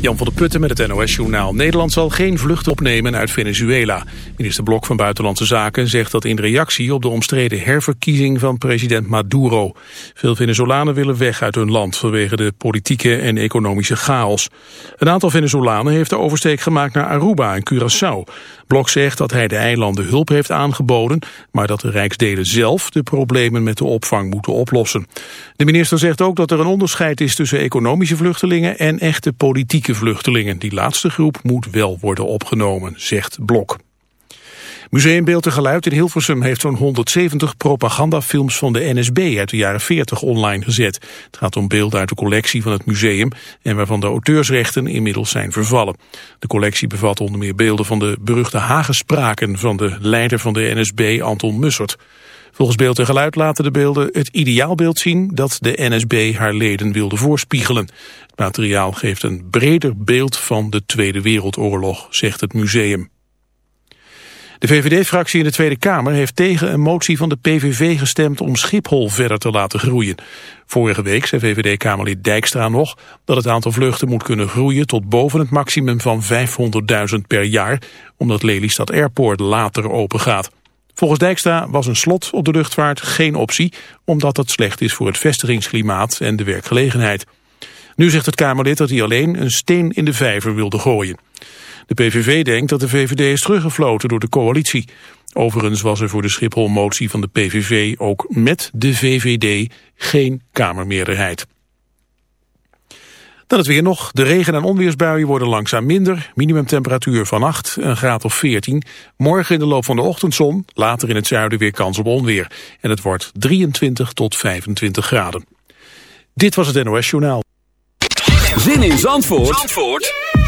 Jan van der Putten met het NOS-journaal. Nederland zal geen vlucht opnemen uit Venezuela. Minister Blok van Buitenlandse Zaken zegt dat in reactie op de omstreden herverkiezing van president Maduro. Veel Venezolanen willen weg uit hun land vanwege de politieke en economische chaos. Een aantal Venezolanen heeft de oversteek gemaakt naar Aruba en Curaçao. Blok zegt dat hij de eilanden hulp heeft aangeboden, maar dat de rijksdelen zelf de problemen met de opvang moeten oplossen. De minister zegt ook dat er een onderscheid is tussen economische vluchtelingen en echte politieke vluchtelingen. Die laatste groep moet wel worden opgenomen, zegt Blok. Museum Beeld en Geluid in Hilversum heeft zo'n 170 propagandafilms van de NSB uit de jaren 40 online gezet. Het gaat om beelden uit de collectie van het museum en waarvan de auteursrechten inmiddels zijn vervallen. De collectie bevat onder meer beelden van de beruchte Hagenspraken van de leider van de NSB Anton Mussert. Volgens Beeld en Geluid laten de beelden het ideaalbeeld zien dat de NSB haar leden wilde voorspiegelen. Het materiaal geeft een breder beeld van de Tweede Wereldoorlog, zegt het museum. De VVD-fractie in de Tweede Kamer heeft tegen een motie van de PVV gestemd om Schiphol verder te laten groeien. Vorige week zei VVD-Kamerlid Dijkstra nog dat het aantal vluchten moet kunnen groeien tot boven het maximum van 500.000 per jaar, omdat Lelystad Airport later open gaat. Volgens Dijkstra was een slot op de luchtvaart geen optie, omdat dat slecht is voor het vestigingsklimaat en de werkgelegenheid. Nu zegt het Kamerlid dat hij alleen een steen in de vijver wilde gooien. De PVV denkt dat de VVD is teruggefloten door de coalitie. Overigens was er voor de Schiphol-motie van de PVV ook met de VVD geen Kamermeerderheid. Dan het weer nog. De regen- en onweersbuien worden langzaam minder. Minimumtemperatuur vannacht een graad of 14. Morgen in de loop van de ochtendzon. Later in het zuiden weer kans op onweer. En het wordt 23 tot 25 graden. Dit was het NOS Journaal. Zin in Zandvoort, Zandvoort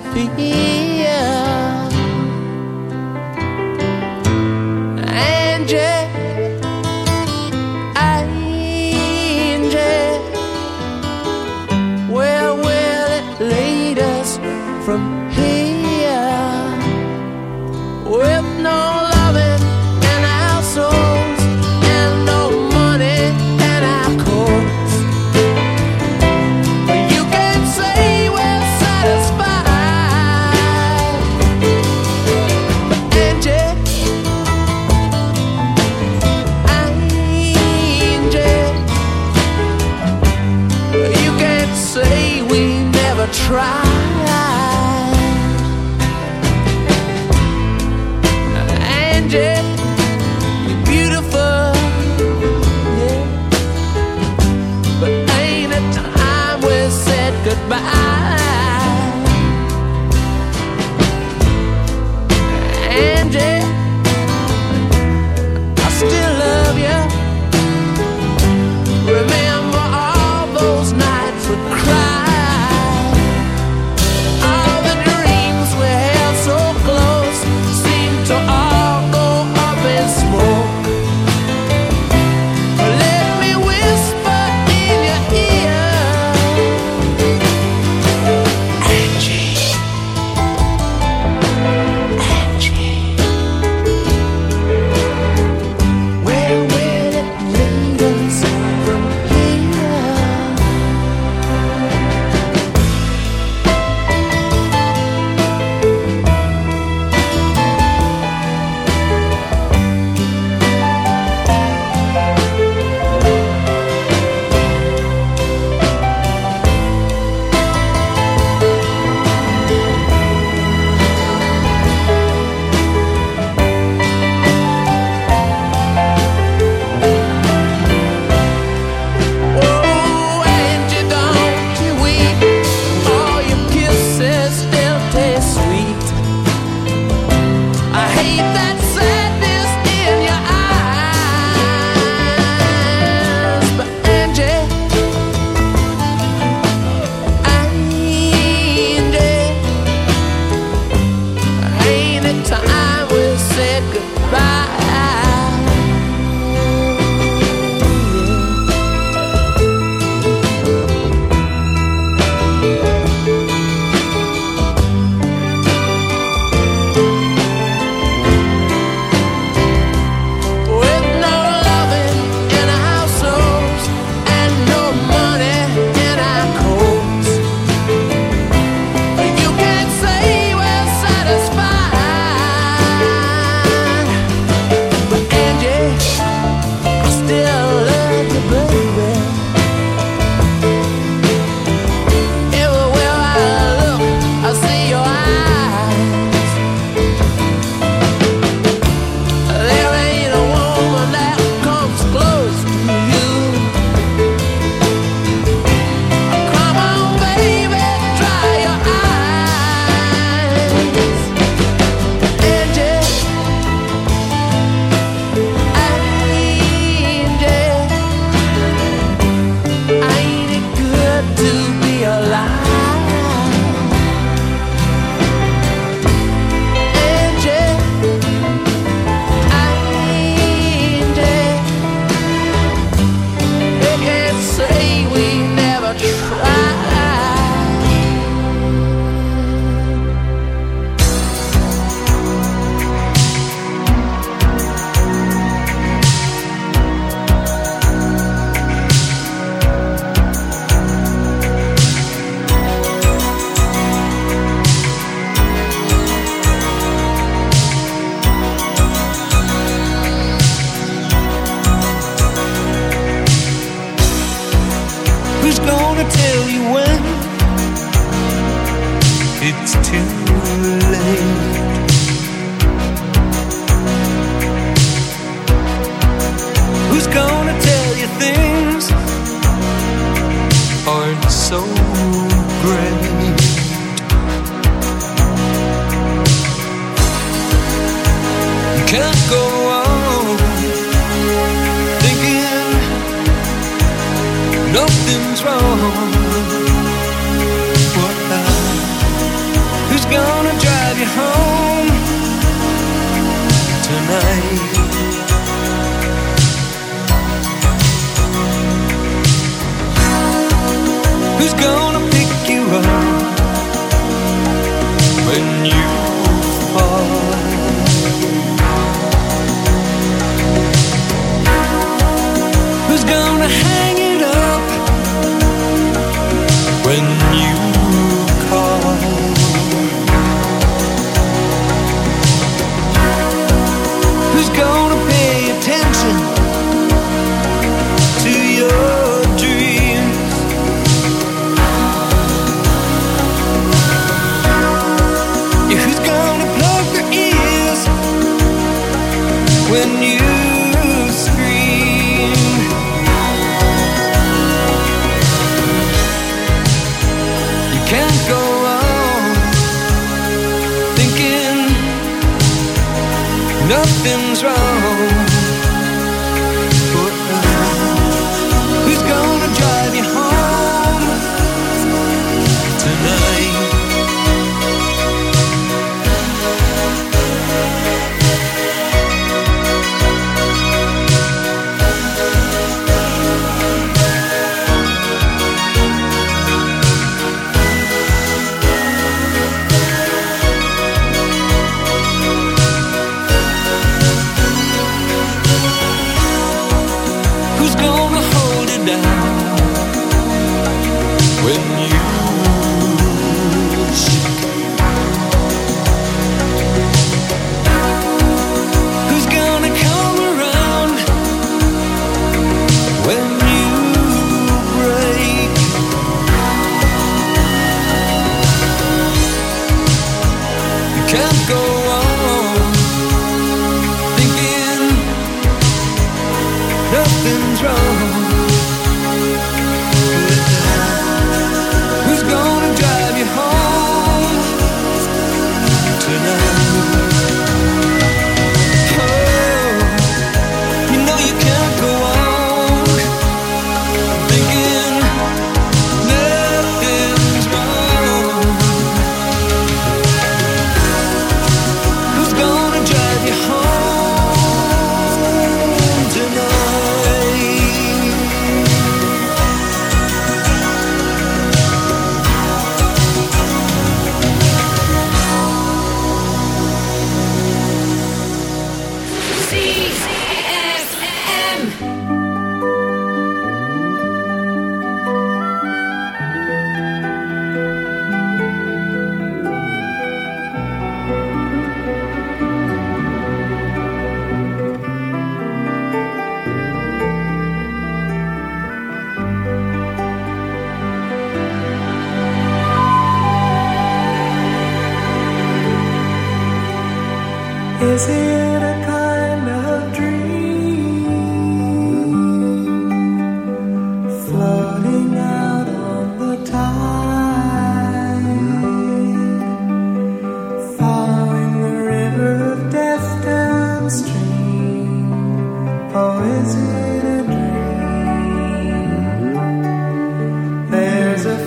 Disappear.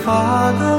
Bright eyes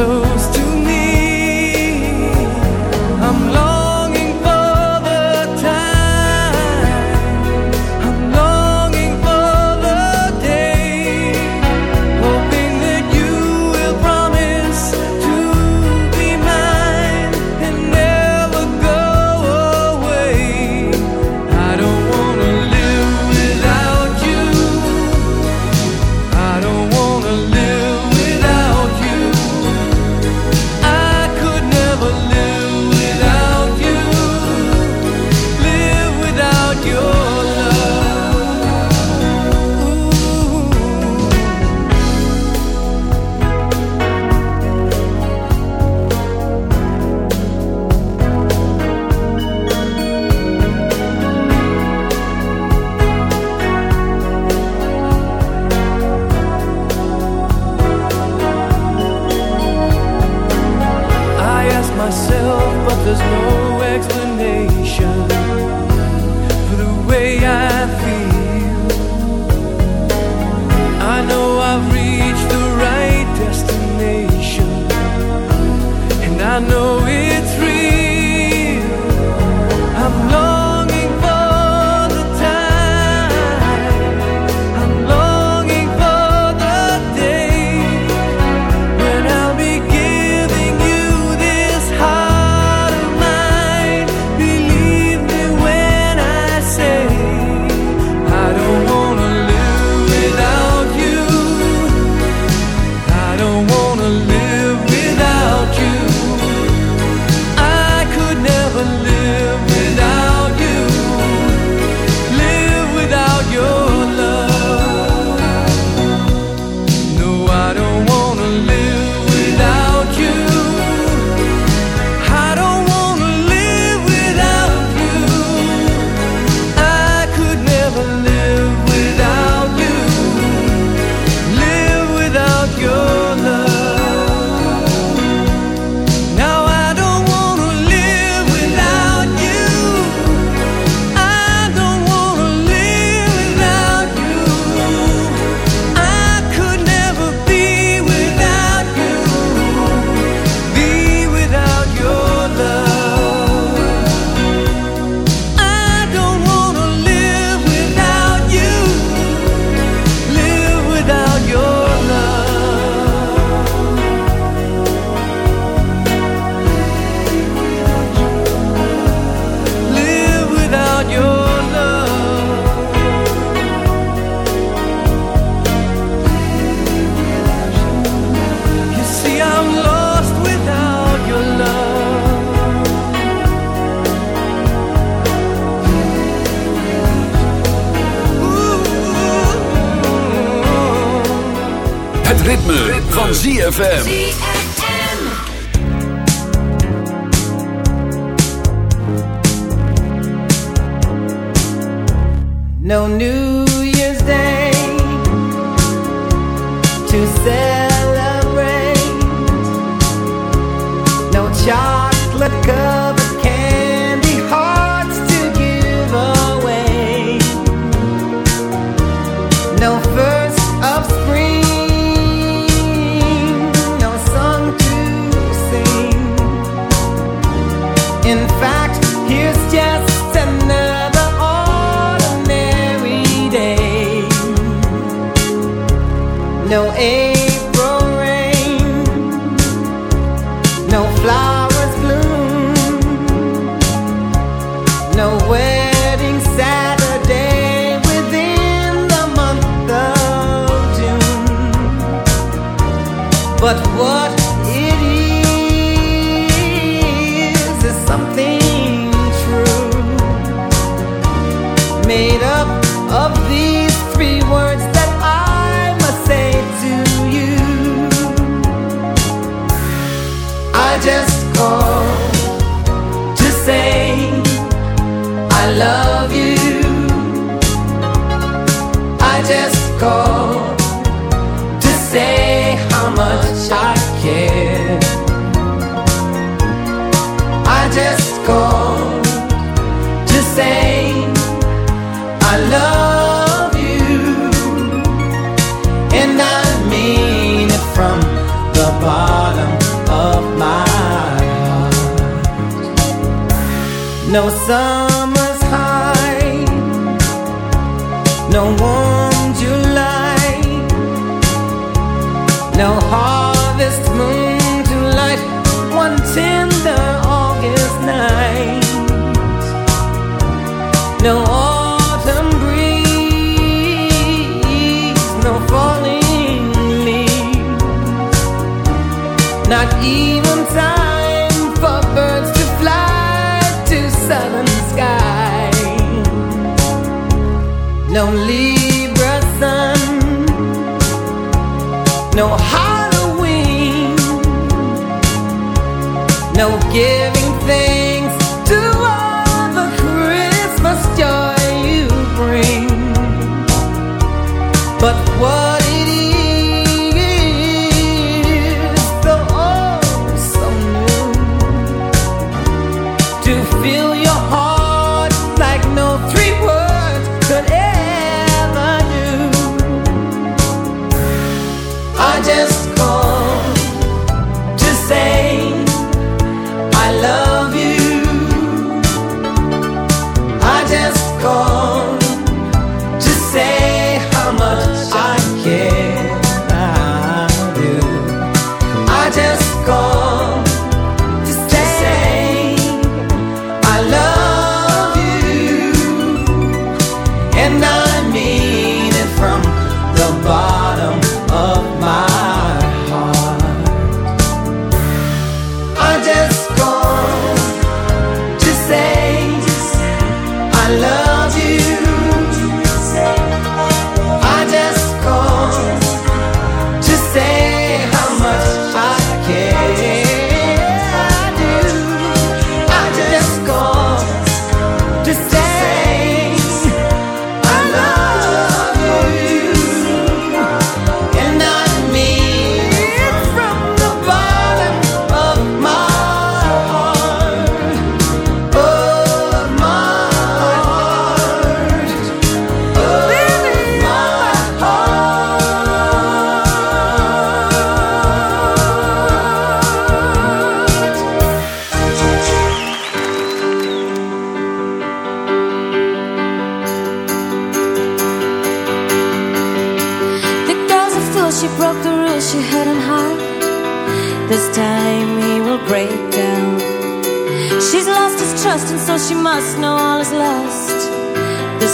close No New Year's Day to say. sun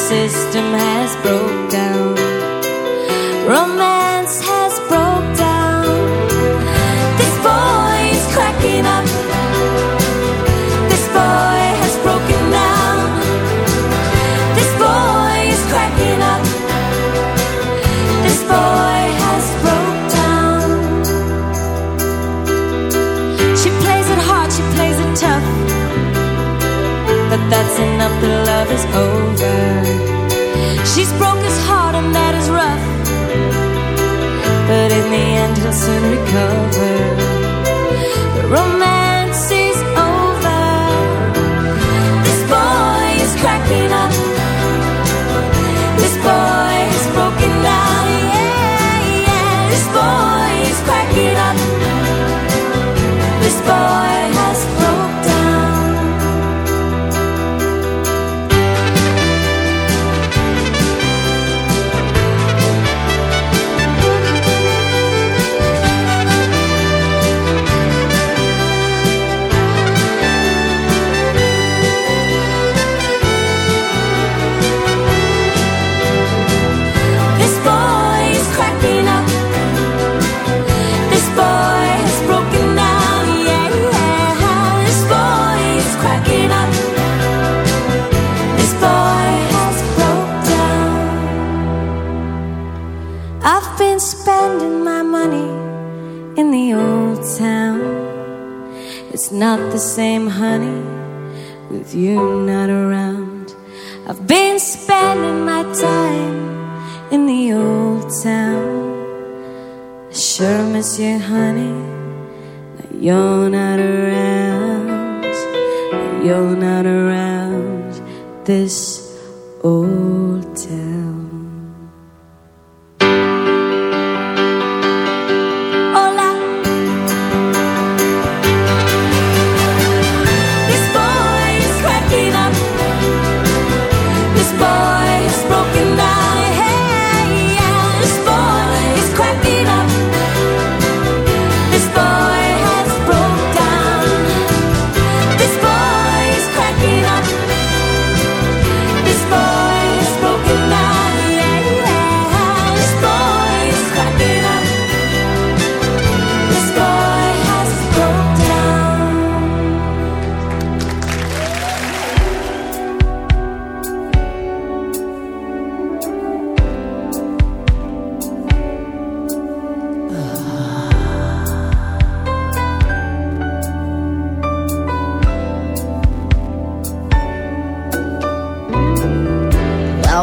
system has this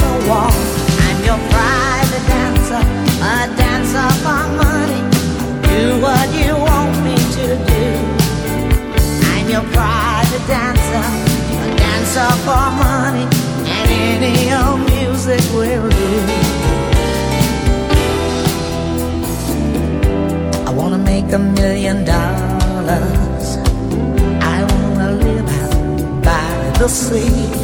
the wall. I'm your private dancer, a dancer for money. Do what you want me to do. I'm your private dancer, a dancer for money, and any old music will do. I wanna make a million dollars. I wanna live by the sea.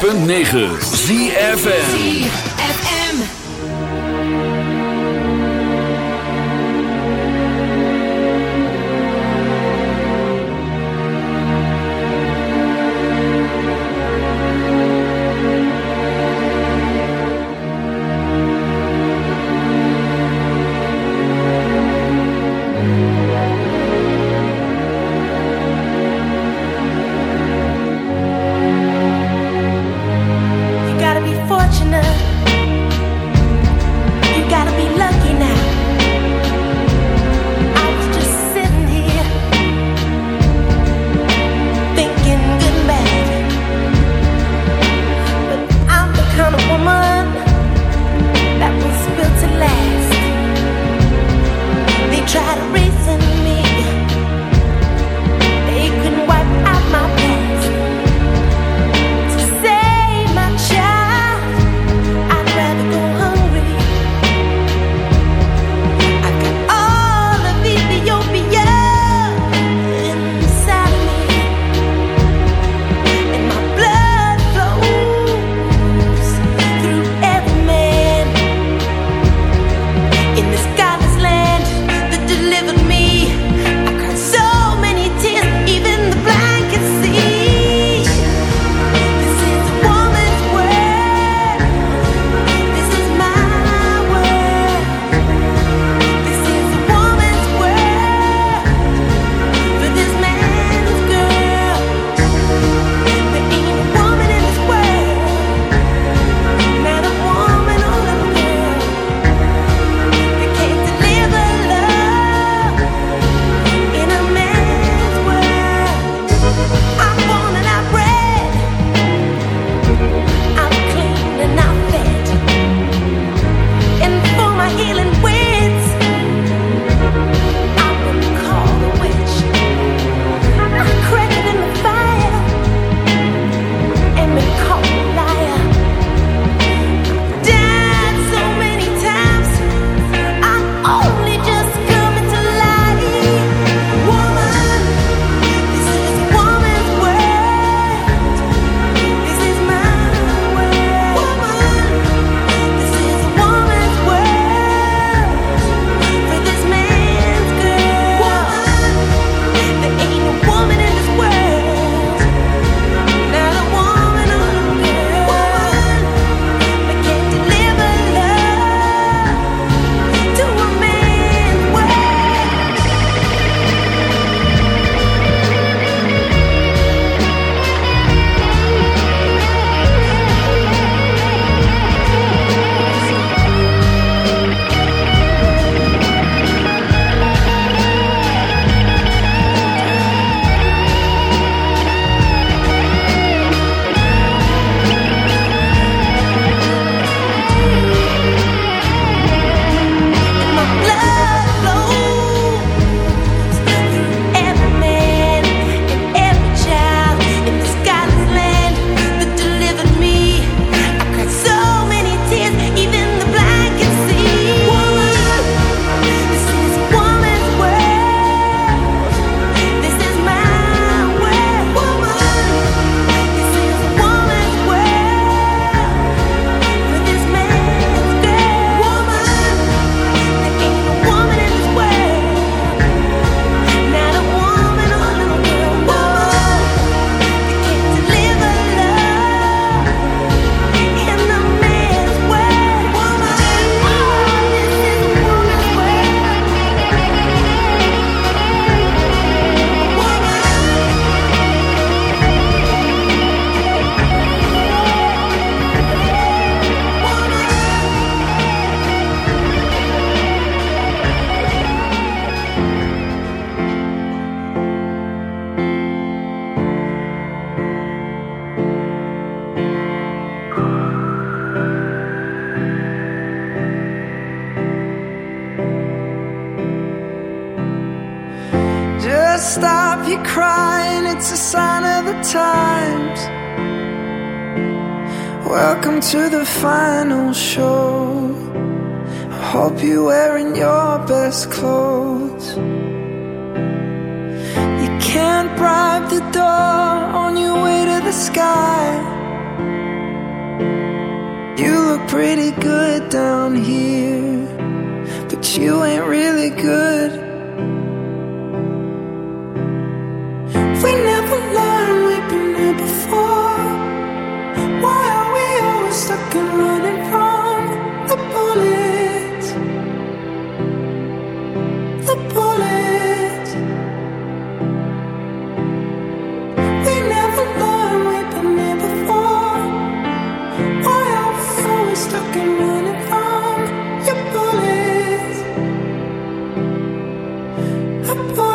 106.9 ZFN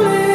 clear.